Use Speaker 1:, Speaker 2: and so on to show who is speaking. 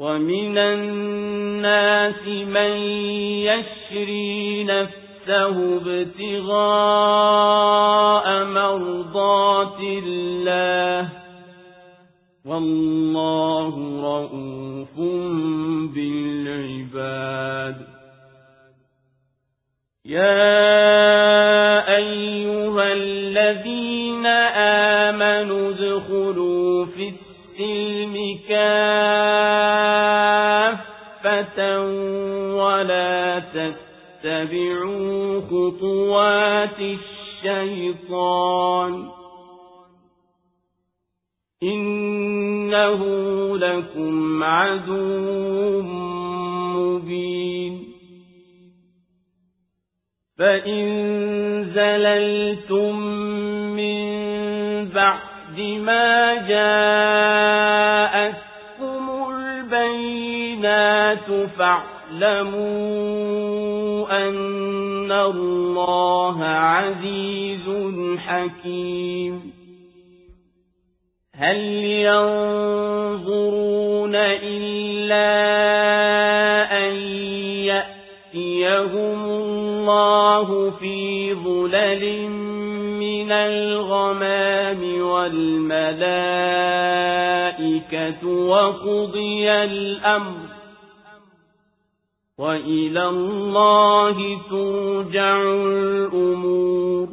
Speaker 1: ومن الناس من يشري نفسه ابتغاء مرضات الله والله رؤوف بالعباد. يا أيها الذين آمنوا ادخلوا في السلم كافة ولا تتبعوا خطوات الشيطان إنه لكم عدو مبين فإن زللتم من بعد ما جاءتكم البينات فاعلموا أن الله عزيز حكيم. هل ينظرون إلا أن يأتيهم الله في ظلل من الغمام والملائكة وقضي الأمر وإلى الله ترجع الأمور